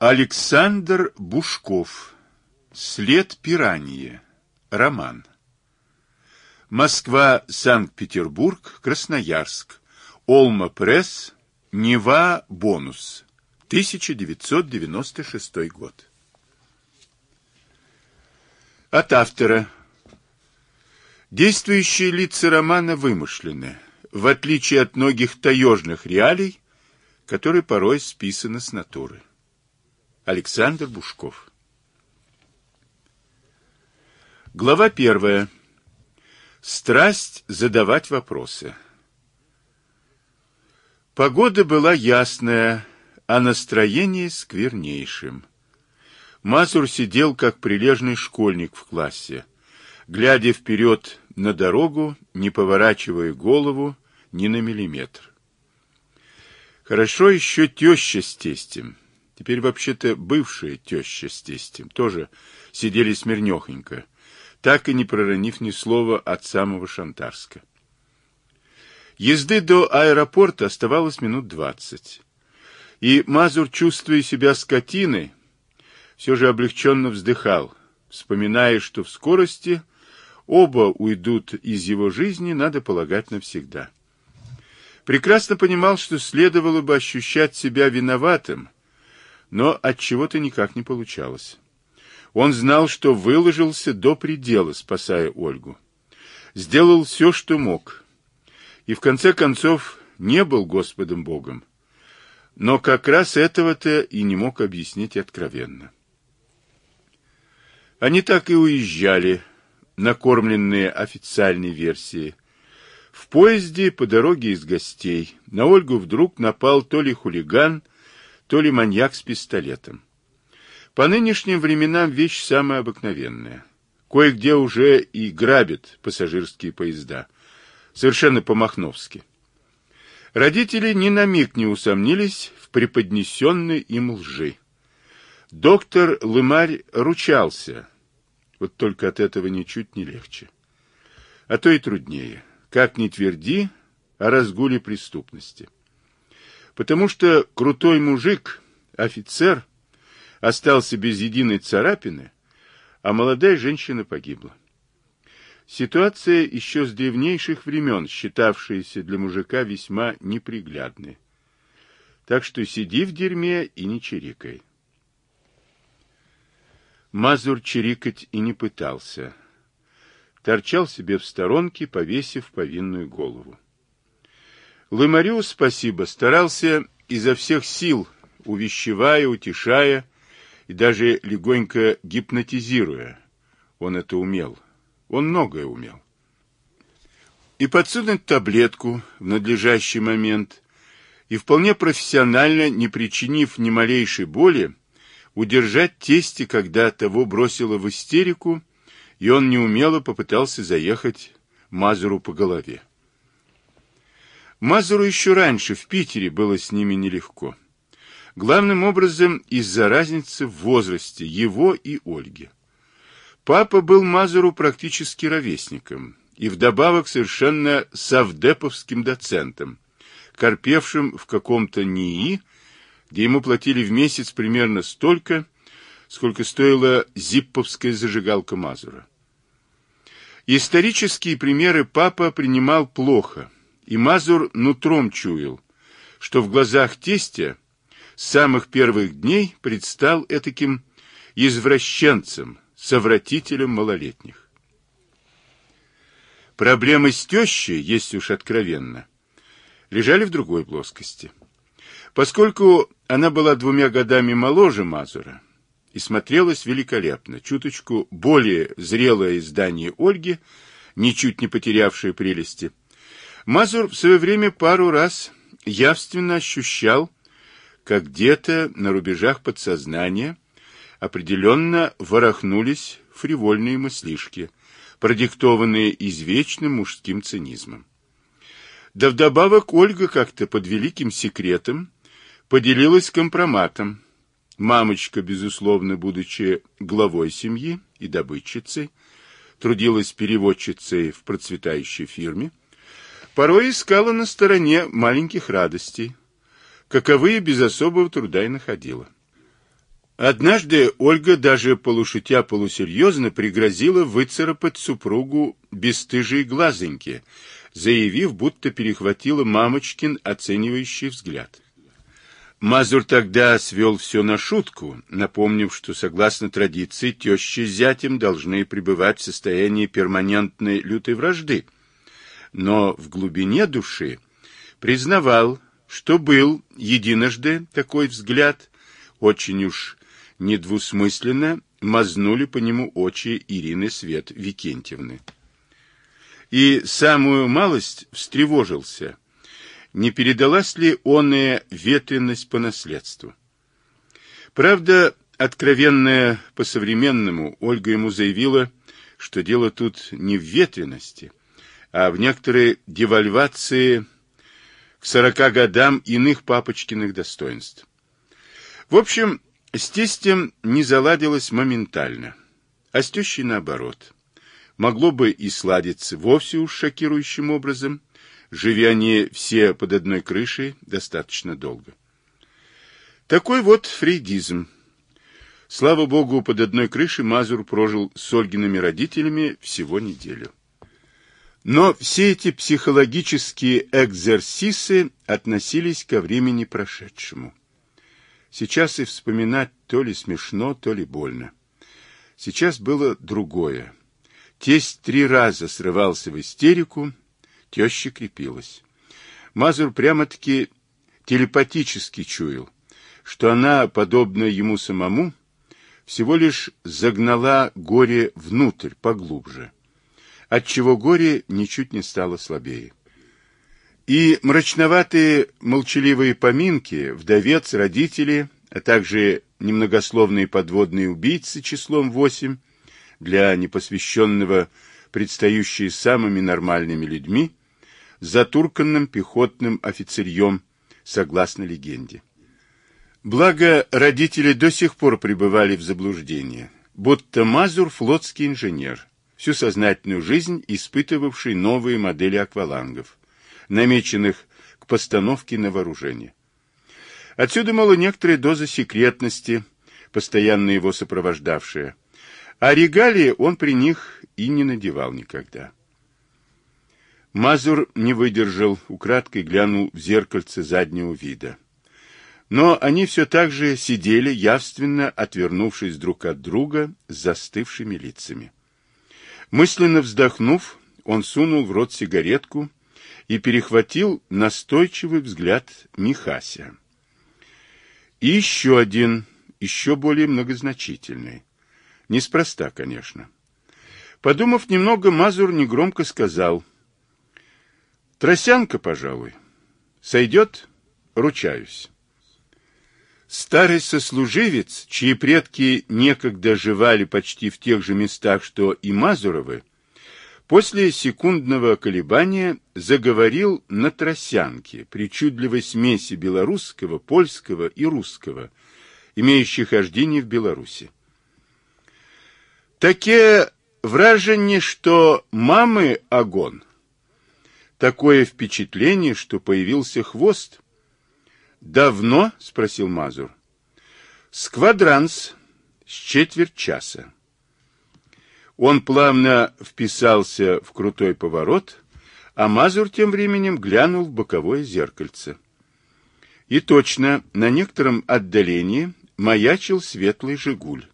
Александр Бушков. След пираньи. Роман. Москва, Санкт-Петербург, Красноярск. Олма Пресс. Нева Бонус. 1996 год. От автора. Действующие лица романа вымышлены, в отличие от многих таежных реалий, которые порой списаны с натуры. Александр Бушков. Глава первая. Страсть задавать вопросы. Погода была ясная, а настроение сквернейшим. Мазур сидел, как прилежный школьник в классе, глядя вперед на дорогу, не поворачивая голову ни на миллиметр. Хорошо еще теща с тестем, теперь вообще-то бывшая теща с тестем, тоже сидели смирнехонько, так и не проронив ни слова от самого Шантарска. Езды до аэропорта оставалось минут двадцать. И Мазур, чувствуя себя скотиной, все же облегченно вздыхал, вспоминая, что в скорости оба уйдут из его жизни, надо полагать, навсегда. Прекрасно понимал, что следовало бы ощущать себя виноватым, но от чего то никак не получалось. Он знал, что выложился до предела, спасая Ольгу. Сделал все, что мог, и в конце концов не был Господом Богом. Но как раз этого-то и не мог объяснить откровенно. Они так и уезжали, накормленные официальной версией. В поезде по дороге из гостей на Ольгу вдруг напал то ли хулиган, то ли маньяк с пистолетом. По нынешним временам вещь самая обыкновенная. Кое-где уже и грабят пассажирские поезда – совершенно по-махновски. Родители ни на миг не усомнились в преподнесенной им лжи. Доктор Лымарь ручался, вот только от этого ничуть не легче. А то и труднее, как ни тверди о разгуле преступности. Потому что крутой мужик, офицер, остался без единой царапины, а молодая женщина погибла. Ситуация еще с древнейших времен, считавшаяся для мужика весьма неприглядной. Так что сиди в дерьме и не чирикай. Мазур чирикать и не пытался. Торчал себе в сторонке, повесив повинную голову. Лымарю, спасибо, старался изо всех сил, увещевая, утешая и даже легонько гипнотизируя. Он это умел. Он многое умел. И подсунуть таблетку в надлежащий момент, и вполне профессионально, не причинив ни малейшей боли, удержать тесте, когда того бросило в истерику, и он неумело попытался заехать Мазуру по голове. Мазуру еще раньше в Питере было с ними нелегко. Главным образом из-за разницы в возрасте его и Ольги. Папа был Мазуру практически ровесником и вдобавок совершенно совдеповским доцентом, корпевшим в каком-то НИИ, где ему платили в месяц примерно столько, сколько стоила зипповская зажигалка Мазура. Исторические примеры папа принимал плохо, и Мазур нутром чуял, что в глазах тестя с самых первых дней предстал этаким извращенцем, совратителем малолетних. Проблемы с тещей, если уж откровенно, лежали в другой плоскости. Поскольку она была двумя годами моложе Мазура и смотрелась великолепно, чуточку более зрелое издание Ольги, ничуть не потерявшее прелести, Мазур в свое время пару раз явственно ощущал, как где-то на рубежах подсознания определенно ворохнулись фривольные мыслишки, продиктованные извечным мужским цинизмом. Да вдобавок Ольга как-то под великим секретом поделилась компроматом. Мамочка, безусловно, будучи главой семьи и добытчицей, трудилась переводчицей в процветающей фирме, порой искала на стороне маленьких радостей, каковые без особого труда и находила. Однажды Ольга даже полушутя полусерьезно пригрозила выцарапать супругу бесстыжие глазоньки, заявив, будто перехватила мамочкин оценивающий взгляд. Мазур тогда свел все на шутку, напомнив, что, согласно традиции, тещи с зятем должны пребывать в состоянии перманентной лютой вражды. Но в глубине души признавал, что был единожды такой взгляд, очень уж недвусмысленно мазнули по нему очи Ирины Свет Викентьевны. И самую малость встревожился, не передалась ли оная ветренность по наследству. Правда, откровенная по-современному, Ольга ему заявила, что дело тут не в ветренности, а в некоторой девальвации к сорока годам иных папочкиных достоинств. В общем, с тестем не заладилось моментально, а с тещей наоборот. Могло бы и сладиться вовсе уж шокирующим образом, живя они все под одной крышей достаточно долго. Такой вот фрейдизм. Слава богу, под одной крышей Мазур прожил с Ольгиными родителями всего неделю. Но все эти психологические экзерсисы относились ко времени прошедшему. Сейчас и вспоминать то ли смешно, то ли больно. Сейчас было другое. Тесть три раза срывался в истерику, теща крепилась. Мазур прямо-таки телепатически чуял, что она, подобно ему самому, всего лишь загнала горе внутрь, поглубже, отчего горе ничуть не стало слабее. И мрачноватые молчаливые поминки, вдовец, родители, а также немногословные подводные убийцы числом восемь, для непосвященного предстающие самыми нормальными людьми, затурканным пехотным офицерьем, согласно легенде. Благо, родители до сих пор пребывали в заблуждении, будто Мазур флотский инженер, всю сознательную жизнь испытывавший новые модели аквалангов намеченных к постановке на вооружение. Отсюда, мало, некоторая доза секретности, постоянно его сопровождавшая, а регалии он при них и не надевал никогда. Мазур не выдержал, украдкой глянул в зеркальце заднего вида. Но они все так же сидели, явственно отвернувшись друг от друга с застывшими лицами. Мысленно вздохнув, он сунул в рот сигаретку и перехватил настойчивый взгляд Михася. И еще один, еще более многозначительный. Неспроста, конечно. Подумав немного, Мазур негромко сказал. «Тросянка, пожалуй. Сойдет? Ручаюсь». Старый сослуживец, чьи предки некогда жевали почти в тех же местах, что и Мазуровы, После секундного колебания заговорил на тросянке, причудливой смеси белорусского, польского и русского, имеющих хождение в Беларуси. Таке вражение, что мамы огонь. Такое впечатление, что появился хвост. «Давно?» — спросил Мазур. «Сквадранс. С четверть часа». Он плавно вписался в крутой поворот, а Мазур тем временем глянул в боковое зеркальце. И точно, на некотором отдалении маячил светлый «Жигуль».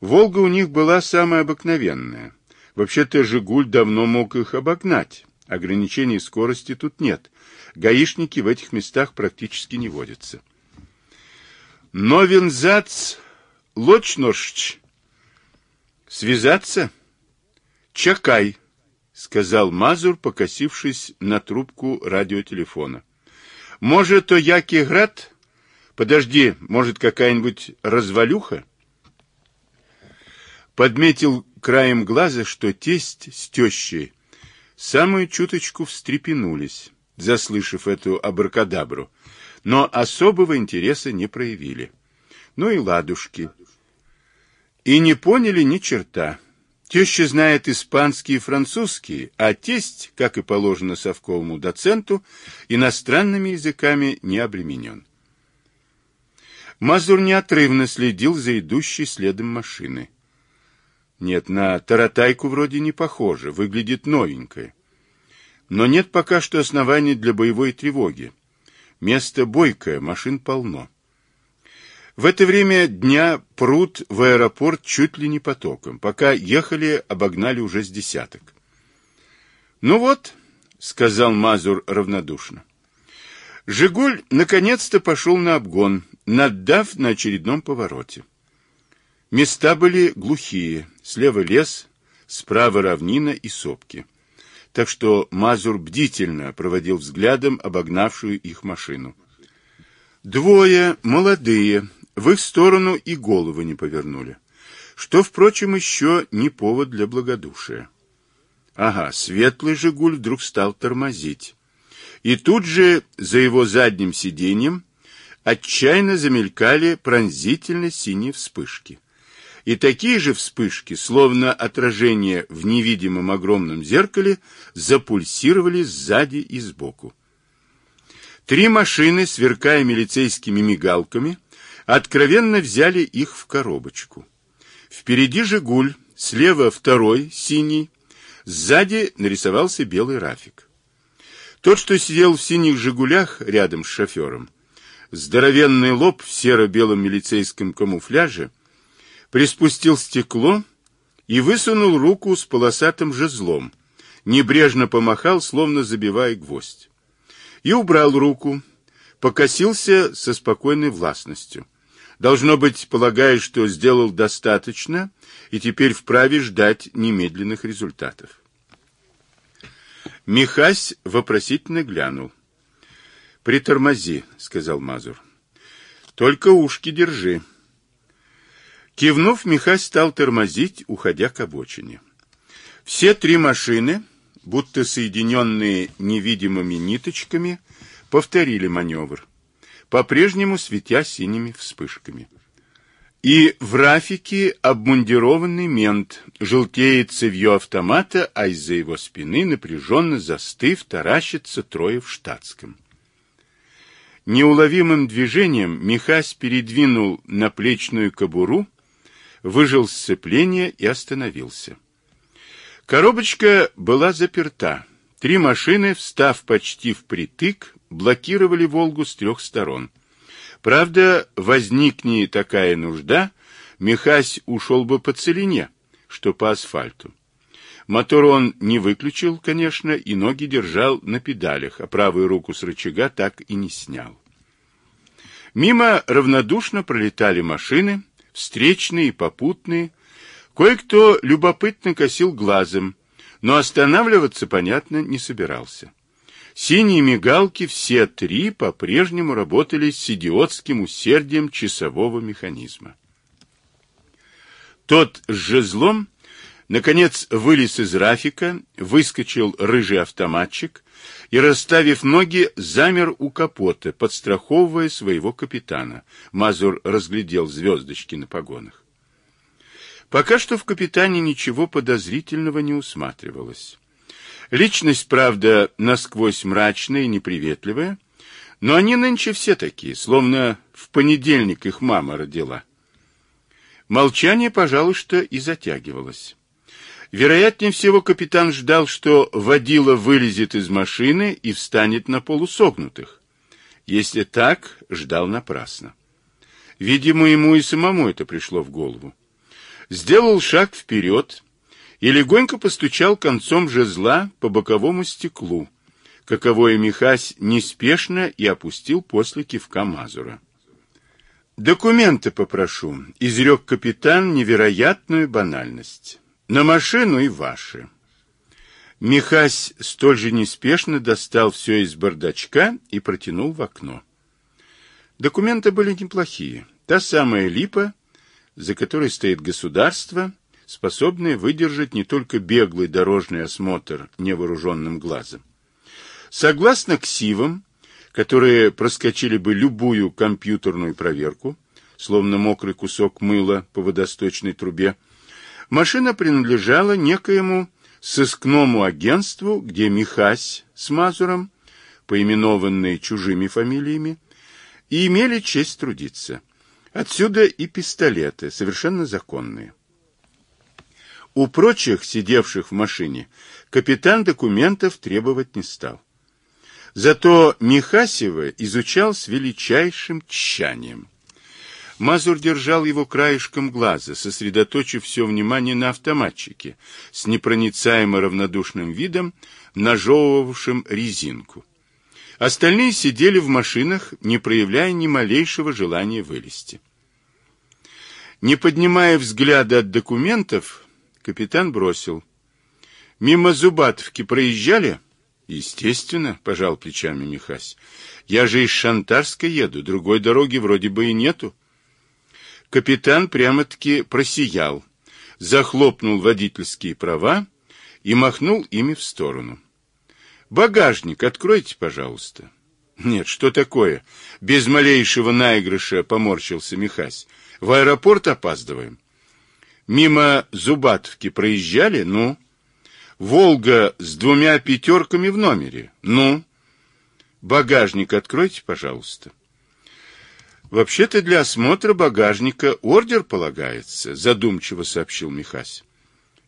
«Волга» у них была самая обыкновенная. Вообще-то «Жигуль» давно мог их обогнать. Ограничений скорости тут нет. Гаишники в этих местах практически не водятся. «Новинзац лочношч» «Связаться?» «Чакай», — сказал Мазур, покосившись на трубку радиотелефона. «Может, то Яки Град? Подожди, может, какая-нибудь развалюха?» Подметил краем глаза, что тесть с тещей самую чуточку встрепенулись, заслышав эту абракадабру, но особого интереса не проявили. Ну и ладушки. И не поняли ни черта. Теща знает испанский и французский, а тесть, как и положено совковому доценту, иностранными языками не обременен. Мазур неотрывно следил за идущей следом машины. Нет, на таратайку вроде не похоже, выглядит новенькая. Но нет пока что оснований для боевой тревоги. Место бойкое, машин полно. В это время дня пруд в аэропорт чуть ли не потоком. Пока ехали, обогнали уже с десяток. «Ну вот», — сказал Мазур равнодушно. «Жигуль наконец-то пошел на обгон, наддав на очередном повороте. Места были глухие, слева лес, справа равнина и сопки. Так что Мазур бдительно проводил взглядом обогнавшую их машину. Двое, молодые, в их сторону и головы не повернули. Что, впрочем, еще не повод для благодушия. Ага, светлый «Жигуль» вдруг стал тормозить. И тут же за его задним сиденьем отчаянно замелькали пронзительно синие вспышки. И такие же вспышки, словно отражение в невидимом огромном зеркале, запульсировали сзади и сбоку. Три машины, сверкая милицейскими мигалками, откровенно взяли их в коробочку. Впереди «Жигуль», слева второй, синий, сзади нарисовался белый Рафик. Тот, что сидел в синих «Жигулях» рядом с шофером, здоровенный лоб в серо-белом милицейском камуфляже, приспустил стекло и высунул руку с полосатым жезлом, небрежно помахал, словно забивая гвоздь. И убрал руку, покосился со спокойной властностью. Должно быть, полагая, что сделал достаточно, и теперь вправе ждать немедленных результатов. Михась вопросительно глянул. «Притормози», — сказал Мазур. «Только ушки держи». Кивнув, Михась стал тормозить, уходя к обочине. Все три машины, будто соединенные невидимыми ниточками, повторили маневр, по-прежнему светя синими вспышками. И в Рафике обмундированный мент желтеет цевьё автомата, а из-за его спины, напряженно застыв, таращится трое в штатском. Неуловимым движением Михась передвинул наплечную кобуру, выжил сцепление и остановился. Коробочка была заперта. Три машины, встав почти впритык, блокировали «Волгу» с трех сторон. Правда, возникни такая нужда, Михась ушел бы по целине, что по асфальту. Мотор он не выключил, конечно, и ноги держал на педалях, а правую руку с рычага так и не снял. Мимо равнодушно пролетали машины, встречные и попутные. Кое-кто любопытно косил глазом, но останавливаться, понятно, не собирался. Синие мигалки, все три, по-прежнему работали с идиотским усердием часового механизма. Тот с жезлом Наконец вылез из Рафика, выскочил рыжий автоматчик и, расставив ноги, замер у капота, подстраховывая своего капитана. Мазур разглядел звездочки на погонах. Пока что в капитане ничего подозрительного не усматривалось. Личность, правда, насквозь мрачная и неприветливая, но они нынче все такие, словно в понедельник их мама родила. Молчание, пожалуй, что и затягивалось. Вероятнее всего, капитан ждал, что водила вылезет из машины и встанет на полусогнутых. Если так, ждал напрасно. Видимо, ему и самому это пришло в голову. Сделал шаг вперед и легонько постучал концом жезла по боковому стеклу, каковое Михась неспешно и опустил после кивка Мазура. «Документы попрошу», — изрек капитан невероятную банальность. На машину и ваши. Михась столь же неспешно достал все из бардачка и протянул в окно. Документы были неплохие. Та самая липа, за которой стоит государство, способное выдержать не только беглый дорожный осмотр невооруженным глазом. Согласно ксивам, которые проскочили бы любую компьютерную проверку, словно мокрый кусок мыла по водосточной трубе, Машина принадлежала некоему сыскному агентству, где Михась с Мазуром, поименованные чужими фамилиями, и имели честь трудиться. Отсюда и пистолеты, совершенно законные. У прочих, сидевших в машине, капитан документов требовать не стал. Зато Михасева изучал с величайшим тщанием. Мазур держал его краешком глаза, сосредоточив все внимание на автоматчике, с непроницаемо равнодушным видом, нажевывавшим резинку. Остальные сидели в машинах, не проявляя ни малейшего желания вылезти. Не поднимая взгляда от документов, капитан бросил. «Мимо Зубатовки проезжали?» «Естественно», — пожал плечами Михась. «Я же из Шантарска еду, другой дороги вроде бы и нету». Капитан прямо-таки просиял, захлопнул водительские права и махнул ими в сторону. «Багажник откройте, пожалуйста». «Нет, что такое?» Без малейшего наигрыша поморщился Михась. «В аэропорт опаздываем». «Мимо Зубатовки проезжали? Ну?» «Волга с двумя пятерками в номере? Ну?» «Багажник откройте, пожалуйста». «Вообще-то для осмотра багажника ордер полагается», задумчиво сообщил Михась.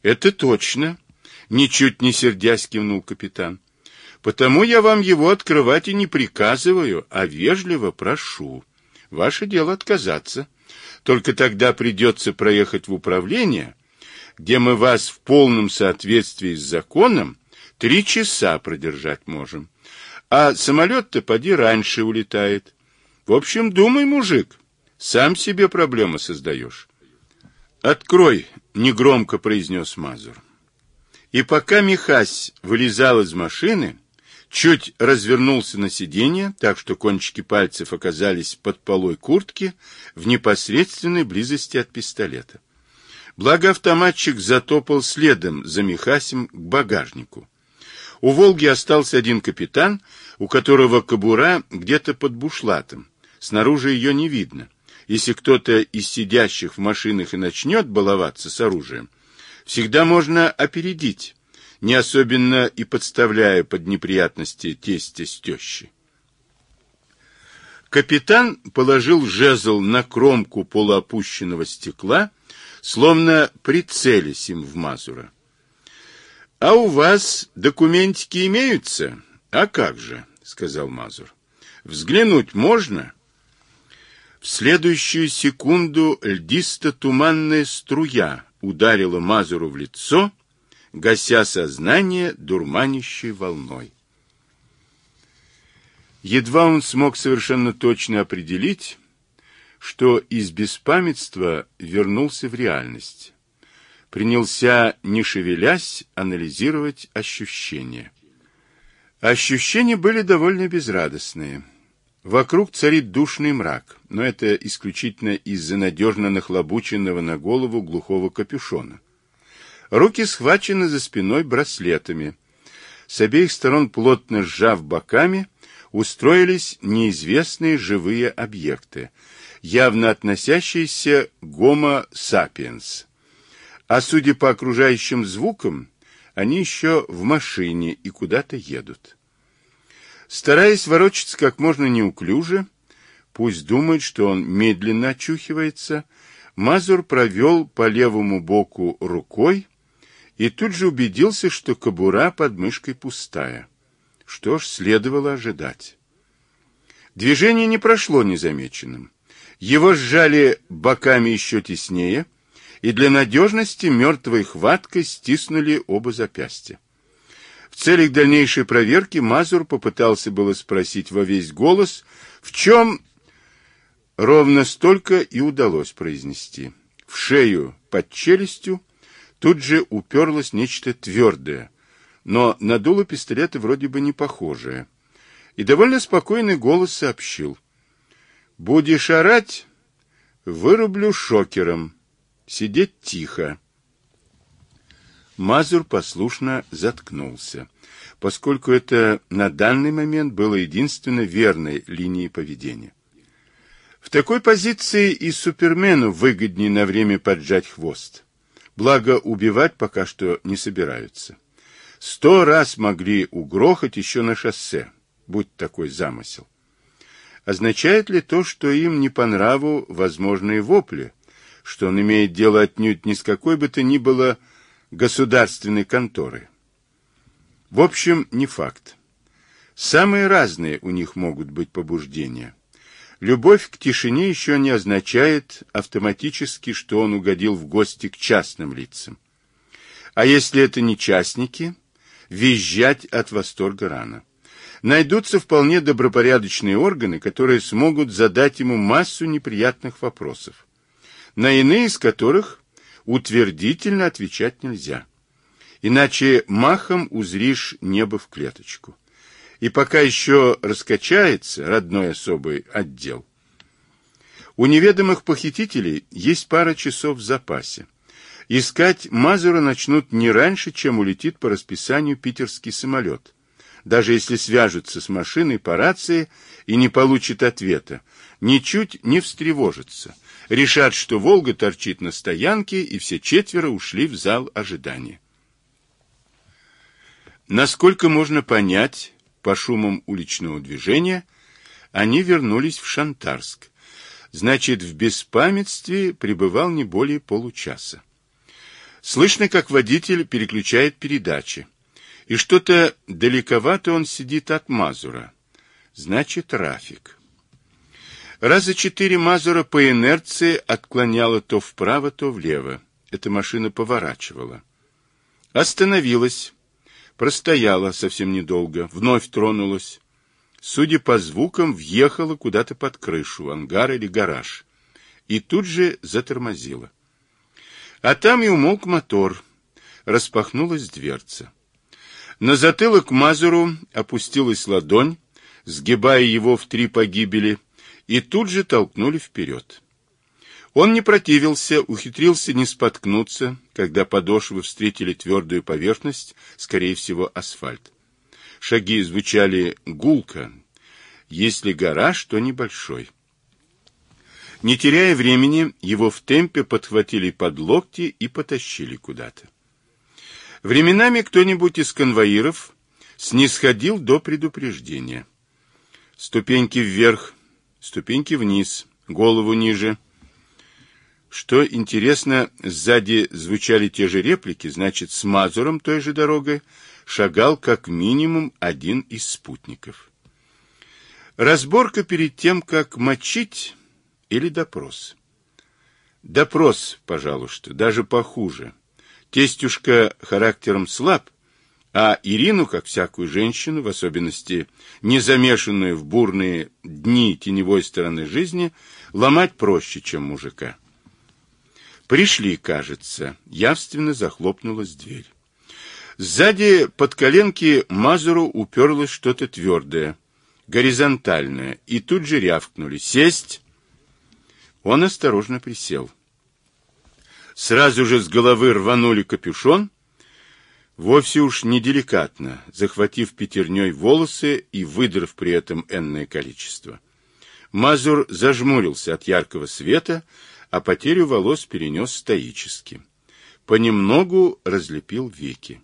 «Это точно», ничуть не сердясь кивнул капитан. Потому я вам его открывать и не приказываю, а вежливо прошу. Ваше дело отказаться. Только тогда придется проехать в управление, где мы вас в полном соответствии с законом три часа продержать можем. А самолет-то поди раньше улетает. В общем, думай, мужик, сам себе проблемы создаешь. «Открой!» — негромко произнес Мазур. И пока Михась вылезал из машины, чуть развернулся на сиденье, так что кончики пальцев оказались под полой куртки в непосредственной близости от пистолета. Благо автоматчик затопал следом за Михасем к багажнику. У «Волги» остался один капитан, у которого кобура где-то под бушлатом. Снаружи ее не видно. Если кто-то из сидящих в машинах и начнет баловаться с оружием, всегда можно опередить не особенно и подставляя под неприятности тестя с тещей. Капитан положил жезл на кромку полуопущенного стекла, словно прицелясь им в Мазура. — А у вас документики имеются? — А как же, — сказал Мазур. — Взглянуть можно? В следующую секунду льдисто-туманная струя ударила Мазуру в лицо — гася сознание дурманящей волной. Едва он смог совершенно точно определить, что из беспамятства вернулся в реальность. Принялся, не шевелясь, анализировать ощущения. Ощущения были довольно безрадостные. Вокруг царит душный мрак, но это исключительно из-за надежно нахлобученного на голову глухого капюшона. Руки схвачены за спиной браслетами. С обеих сторон, плотно сжав боками, устроились неизвестные живые объекты, явно относящиеся к гомо сапиенс. А судя по окружающим звукам, они еще в машине и куда-то едут. Стараясь ворочаться как можно неуклюже, пусть думает, что он медленно очухивается, Мазур провел по левому боку рукой, и тут же убедился, что кобура под мышкой пустая. Что ж, следовало ожидать. Движение не прошло незамеченным. Его сжали боками еще теснее, и для надежности мертвой хваткой стиснули оба запястья. Целях дальнейшей проверки Мазур попытался было спросить во весь голос, в чем ровно столько и удалось произнести. В шею под челюстью, Тут же уперлось нечто твердое, но на дуло пистолета вроде бы не похожее. И довольно спокойный голос сообщил. «Будешь орать? Вырублю шокером. Сидеть тихо». Мазур послушно заткнулся, поскольку это на данный момент было единственно верной линией поведения. В такой позиции и Супермену выгоднее на время поджать хвост. Благо, убивать пока что не собираются. Сто раз могли угрохать еще на шоссе, будь такой замысел. Означает ли то, что им не по нраву возможные вопли, что он имеет дело отнюдь не с какой бы то ни было государственной конторы? В общем, не факт. Самые разные у них могут быть побуждения. Любовь к тишине еще не означает автоматически, что он угодил в гости к частным лицам. А если это не частники, визжать от восторга рано. Найдутся вполне добропорядочные органы, которые смогут задать ему массу неприятных вопросов, на иные из которых утвердительно отвечать нельзя. Иначе махом узришь небо в клеточку. И пока еще раскачается родной особый отдел. У неведомых похитителей есть пара часов в запасе. Искать Мазура начнут не раньше, чем улетит по расписанию питерский самолет. Даже если свяжутся с машиной по рации и не получат ответа, ничуть не встревожатся. Решат, что «Волга» торчит на стоянке, и все четверо ушли в зал ожидания. Насколько можно понять, по шумам уличного движения, они вернулись в Шантарск. Значит, в беспамятстве пребывал не более получаса. Слышно, как водитель переключает передачи. И что-то далековато он сидит от Мазура. Значит, Рафик. Раза четыре Мазура по инерции отклоняла то вправо, то влево. Эта машина поворачивала. Остановилась. Простояла совсем недолго. Вновь тронулась. Судя по звукам, въехала куда-то под крышу, ангар или гараж. И тут же затормозила. А там и умолк мотор. Распахнулась дверца. На затылок Мазуру опустилась ладонь, сгибая его в три погибели, и тут же толкнули вперед. Он не противился, ухитрился не споткнуться, когда подошвы встретили твердую поверхность, скорее всего, асфальт. Шаги звучали гулко. Если гараж, то небольшой. Не теряя времени, его в темпе подхватили под локти и потащили куда-то. Временами кто-нибудь из конвоиров снисходил до предупреждения. Ступеньки вверх, ступеньки вниз, голову ниже. Что интересно, сзади звучали те же реплики, значит, с Мазуром той же дорогой шагал как минимум один из спутников. Разборка перед тем, как мочить или допрос? Допрос, пожалуй, что, даже похуже. Тестюшка характером слаб, а Ирину, как всякую женщину, в особенности не замешанную в бурные дни теневой стороны жизни, ломать проще, чем мужика. Пришли, кажется. Явственно захлопнулась дверь. Сзади под коленки Мазуру уперлось что-то твердое, горизонтальное, и тут же рявкнули. «Сесть!» Он осторожно присел. Сразу же с головы рванули капюшон, вовсе уж неделикатно, захватив пятерней волосы и выдрав при этом энное количество. Мазур зажмурился от яркого света, а потерю волос перенес стоически. Понемногу разлепил веки.